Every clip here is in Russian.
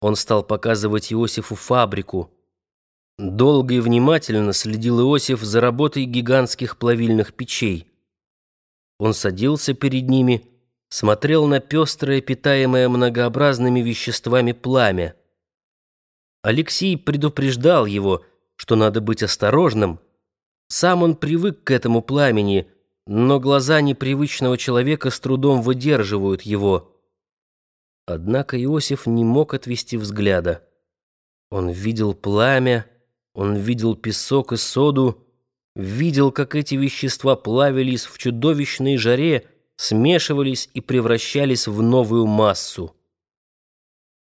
Он стал показывать Иосифу фабрику. Долго и внимательно следил Иосиф за работой гигантских плавильных печей. Он садился перед ними, смотрел на пестрое, питаемое многообразными веществами пламя. Алексей предупреждал его, что надо быть осторожным. Сам он привык к этому пламени, но глаза непривычного человека с трудом выдерживают его. Однако Иосиф не мог отвести взгляда. Он видел пламя, он видел песок и соду, видел, как эти вещества плавились в чудовищной жаре, смешивались и превращались в новую массу.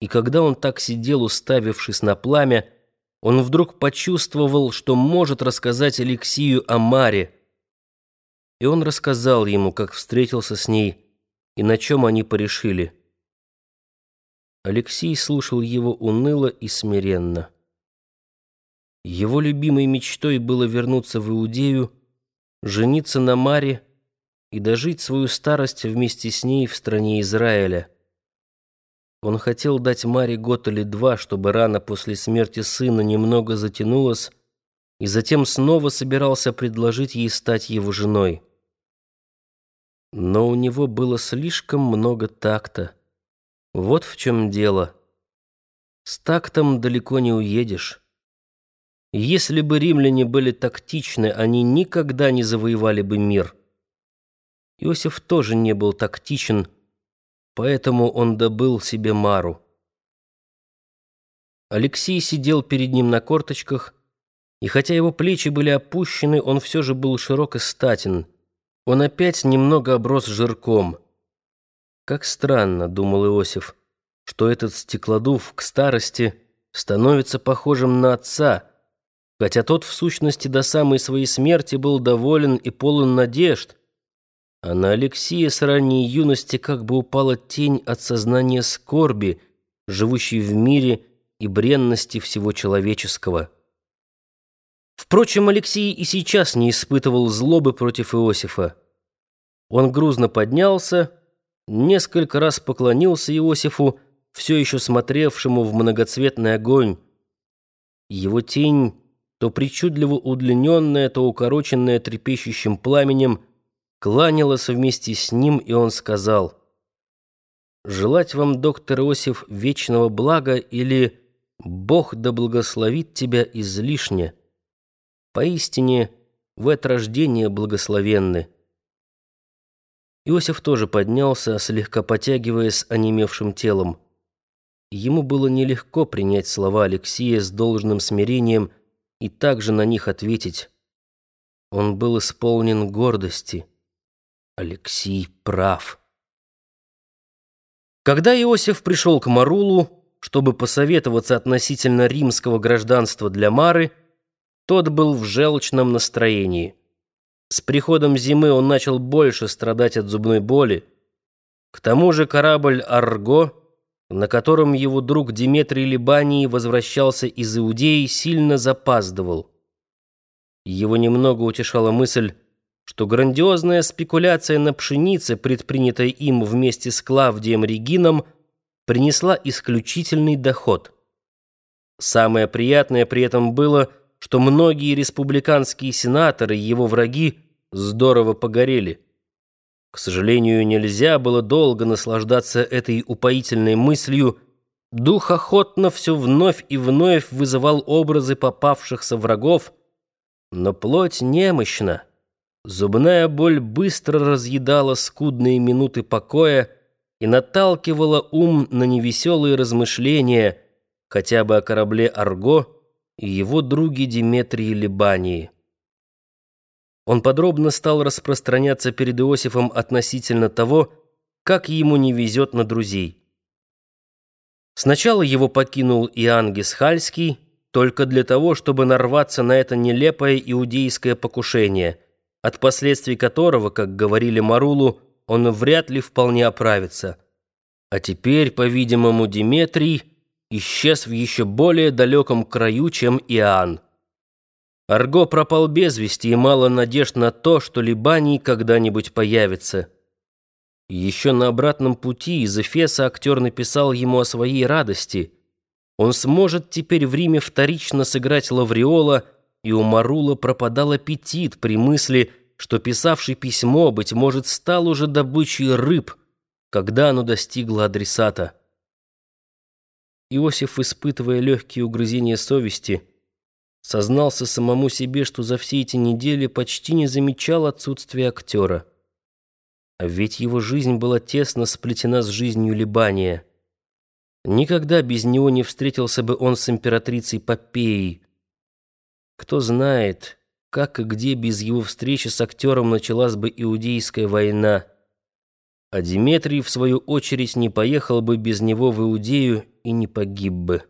И когда он так сидел, уставившись на пламя, он вдруг почувствовал, что может рассказать Алексию о Маре. И он рассказал ему, как встретился с ней и на чем они порешили. Алексей слушал его уныло и смиренно. Его любимой мечтой было вернуться в Иудею, жениться на Маре и дожить свою старость вместе с ней в стране Израиля. Он хотел дать Маре год или два, чтобы рана после смерти сына немного затянулась, и затем снова собирался предложить ей стать его женой. Но у него было слишком много такта. Вот в чем дело. С тактом далеко не уедешь. Если бы римляне были тактичны, они никогда не завоевали бы мир. Иосиф тоже не был тактичен, поэтому он добыл себе Мару. Алексей сидел перед ним на корточках, и хотя его плечи были опущены, он все же был широк и статен. Он опять немного оброс жирком — как странно, думал Иосиф, что этот стеклодув к старости становится похожим на отца, хотя тот в сущности до самой своей смерти был доволен и полон надежд, а на Алексея с ранней юности как бы упала тень от сознания скорби, живущей в мире и бренности всего человеческого. Впрочем, Алексей и сейчас не испытывал злобы против Иосифа. Он грузно поднялся, несколько раз поклонился Иосифу, все еще смотревшему в многоцветный огонь. Его тень, то причудливо удлиненная, то укороченная трепещущим пламенем, кланялась вместе с ним, и он сказал, «Желать вам, доктор Иосиф, вечного блага или Бог да благословит тебя излишне. Поистине, в это рождение благословенны». Иосиф тоже поднялся, слегка потягиваясь онемевшим телом. Ему было нелегко принять слова Алексея с должным смирением и также на них ответить. Он был исполнен гордости. Алексей прав. Когда Иосиф пришел к Марулу, чтобы посоветоваться относительно римского гражданства для Мары, тот был в желчном настроении. С приходом зимы он начал больше страдать от зубной боли. К тому же корабль «Арго», на котором его друг Диметрий Либаний возвращался из Иудеи, сильно запаздывал. Его немного утешала мысль, что грандиозная спекуляция на пшенице, предпринятая им вместе с Клавдием Регином, принесла исключительный доход. Самое приятное при этом было – что многие республиканские сенаторы, его враги, здорово погорели. К сожалению, нельзя было долго наслаждаться этой упоительной мыслью. Дух охотно все вновь и вновь вызывал образы попавшихся врагов, но плоть немощна. Зубная боль быстро разъедала скудные минуты покоя и наталкивала ум на невеселые размышления, хотя бы о корабле «Арго», и его други Диметрии Либании. Он подробно стал распространяться перед Иосифом относительно того, как ему не везет на друзей. Сначала его покинул Иоанн Гесхальский, только для того, чтобы нарваться на это нелепое иудейское покушение, от последствий которого, как говорили Марулу, он вряд ли вполне оправится. А теперь, по-видимому, Диметрий исчез в еще более далеком краю, чем Иоанн. Арго пропал без вести и мало надежд на то, что Либаний когда-нибудь появится. Еще на обратном пути из Эфеса актер написал ему о своей радости. Он сможет теперь в Риме вторично сыграть Лавриола, и у Марула пропадал аппетит при мысли, что писавший письмо, быть может, стал уже добычей рыб, когда оно достигло адресата. Иосиф, испытывая легкие угрызения совести, сознался самому себе, что за все эти недели почти не замечал отсутствия актера. А ведь его жизнь была тесно сплетена с жизнью Либания. Никогда без него не встретился бы он с императрицей Попеей. Кто знает, как и где без его встречи с актером началась бы Иудейская война. А Диметрий, в свою очередь, не поехал бы без него в Иудею и не погиб бы.